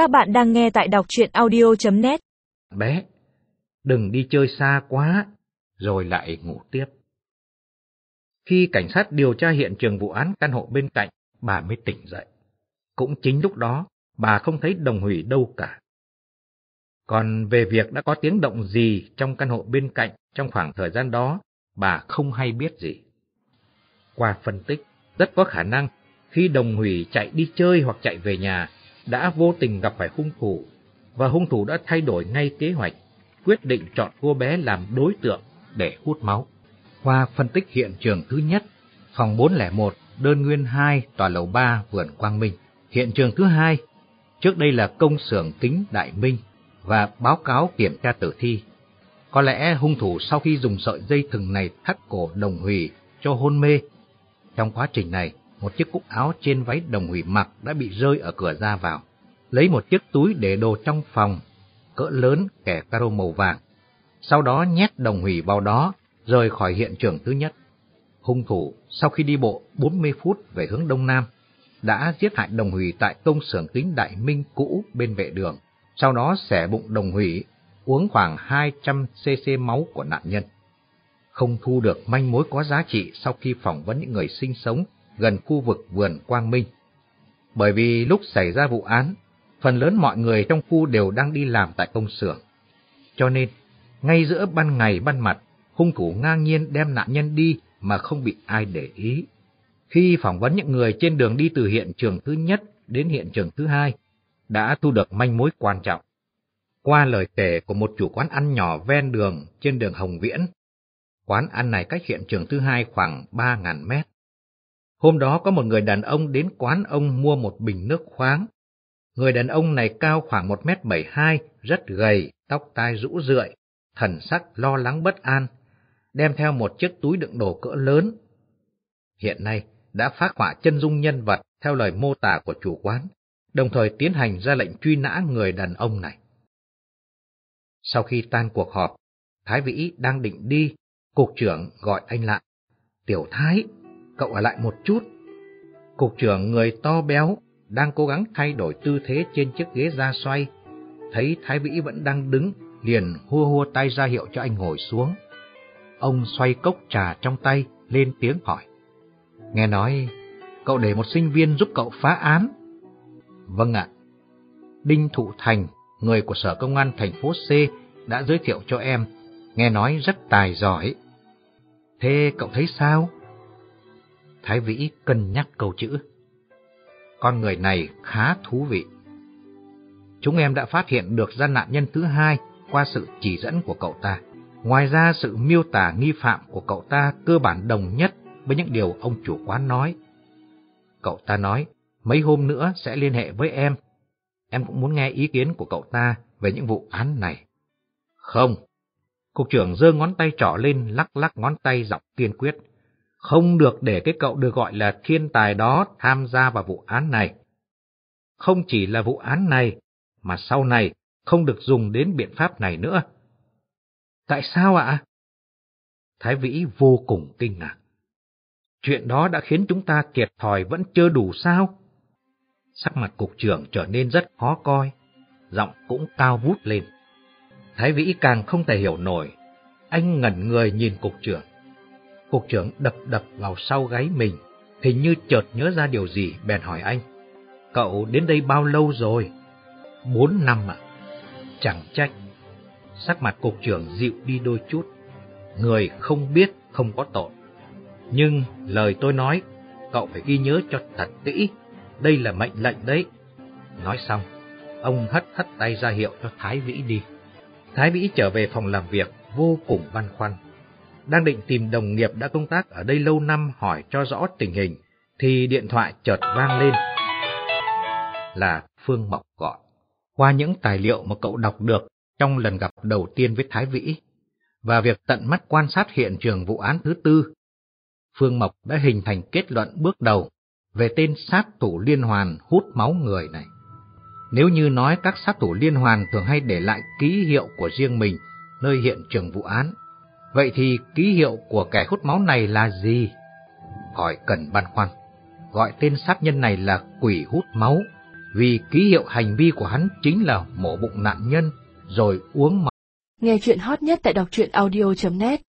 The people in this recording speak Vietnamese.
Các bạn đang nghe tại đọc truyện audio.net. Bé, đừng đi chơi xa quá, rồi lại ngủ tiếp. Khi cảnh sát điều tra hiện trường vụ án căn hộ bên cạnh, bà mới tỉnh dậy. Cũng chính lúc đó, bà không thấy đồng hủy đâu cả. Còn về việc đã có tiếng động gì trong căn hộ bên cạnh trong khoảng thời gian đó, bà không hay biết gì. Qua phân tích, rất có khả năng khi đồng hủy chạy đi chơi hoặc chạy về nhà, đã vô tình gặp phải hung thủ, và hung thủ đã thay đổi ngay kế hoạch, quyết định chọn cô bé làm đối tượng để hút máu. Qua phân tích hiện trường thứ nhất, phòng 401, đơn nguyên 2, tòa lầu 3, vườn Quang Minh. Hiện trường thứ hai, trước đây là công xưởng kính Đại Minh và báo cáo kiểm tra tử thi. Có lẽ hung thủ sau khi dùng sợi dây thừng này thắt cổ đồng hủy cho hôn mê. Trong quá trình này, một chiếc cúc áo trên váy đồng hủy mặc đã bị rơi ở cửa ra vào. Lấy một chiếc túi để đồ trong phòng, cỡ lớn kẻ caro màu vàng. Sau đó nhét đồng hủy vào đó, rời khỏi hiện trường thứ nhất. Hung thủ, sau khi đi bộ 40 phút về hướng đông nam, đã giết hại đồng hủy tại công xưởng kính đại minh cũ bên vệ đường, sau đó xẻ bụng đồng hủy, uống khoảng 200cc máu của nạn nhân. Không thu được manh mối có giá trị sau khi phỏng vấn những người sinh sống gần khu vực vườn Quang Minh. Bởi vì lúc xảy ra vụ án, phần lớn mọi người trong khu đều đang đi làm tại công xưởng. Cho nên, ngay giữa ban ngày ban mặt, hung thủ ngang nhiên đem nạn nhân đi mà không bị ai để ý. Khi phỏng vấn những người trên đường đi từ hiện trường thứ nhất đến hiện trường thứ hai, đã thu được manh mối quan trọng. Qua lời kể của một chủ quán ăn nhỏ ven đường trên đường Hồng Viễn, quán ăn này cách hiện trường thứ hai khoảng 3.000 mét. Hôm đó có một người đàn ông đến quán ông mua một bình nước khoáng. Người đàn ông này cao khoảng 1m72, rất gầy, tóc tai rũ rượi, thần sắc lo lắng bất an, đem theo một chiếc túi đựng đồ cỡ lớn. Hiện nay đã phát họa chân dung nhân vật theo lời mô tả của chủ quán, đồng thời tiến hành ra lệnh truy nã người đàn ông này. Sau khi tan cuộc họp, Thái Vĩ đang định đi, cục trưởng gọi anh lại. Tiểu Thái, cậu ở lại một chút. Cục trưởng người to béo, đang cố gắng thay đổi tư thế trên chiếc ghế da xoay. Thấy Thái Vĩ vẫn đang đứng, liền hua hua tay ra hiệu cho anh ngồi xuống. Ông xoay cốc trà trong tay, lên tiếng hỏi. Nghe nói, cậu để một sinh viên giúp cậu phá án. Vâng ạ. Đinh Thụ Thành, người của Sở Công an thành phố C, đã giới thiệu cho em, nghe nói rất tài giỏi. Thế cậu thấy sao? Thái Vĩ cân nhắc câu chữ. Con người này khá thú vị. Chúng em đã phát hiện được ra nạn nhân thứ hai qua sự chỉ dẫn của cậu ta. Ngoài ra sự miêu tả nghi phạm của cậu ta cơ bản đồng nhất với những điều ông chủ quán nói. Cậu ta nói, mấy hôm nữa sẽ liên hệ với em. Em cũng muốn nghe ý kiến của cậu ta về những vụ án này. Không. Cục trưởng giơ ngón tay trỏ lên lắc lắc ngón tay giọng kiên quyết. Không được để cái cậu được gọi là thiên tài đó tham gia vào vụ án này. Không chỉ là vụ án này, mà sau này không được dùng đến biện pháp này nữa. Tại sao ạ? Thái Vĩ vô cùng kinh ngạc. Chuyện đó đã khiến chúng ta thiệt thòi vẫn chưa đủ sao? Sắc mặt cục trưởng trở nên rất khó coi, giọng cũng cao vút lên. Thái Vĩ càng không thể hiểu nổi, anh ngẩn người nhìn cục trưởng. Cục trưởng đập đập vào sau gáy mình, hình như chợt nhớ ra điều gì, bèn hỏi anh. Cậu đến đây bao lâu rồi? Bốn năm ạ. Chẳng trách. Sắc mặt cục trưởng dịu đi đôi chút. Người không biết không có tội. Nhưng lời tôi nói, cậu phải ghi nhớ cho thật kỹ. Đây là mệnh lệnh đấy. Nói xong, ông hất hất tay ra hiệu cho Thái Vĩ đi. Thái Vĩ trở về phòng làm việc vô cùng băn khoăn. Đang định tìm đồng nghiệp đã công tác ở đây lâu năm hỏi cho rõ tình hình, thì điện thoại chợt vang lên. Là Phương Mộc gọi. Qua những tài liệu mà cậu đọc được trong lần gặp đầu tiên với Thái Vĩ, và việc tận mắt quan sát hiện trường vụ án thứ tư, Phương Mộc đã hình thành kết luận bước đầu về tên sát thủ liên hoàn hút máu người này. Nếu như nói các sát thủ liên hoàn thường hay để lại ký hiệu của riêng mình nơi hiện trường vụ án, vậy thì ký hiệu của kẻ hút máu này là gì? hỏi cần băn khoăn, gọi tên sát nhân này là quỷ hút máu, vì ký hiệu hành vi của hắn chính là mổ bụng nạn nhân rồi uống máu. Nghe chuyện hot nhất tại đọc truyện audio.net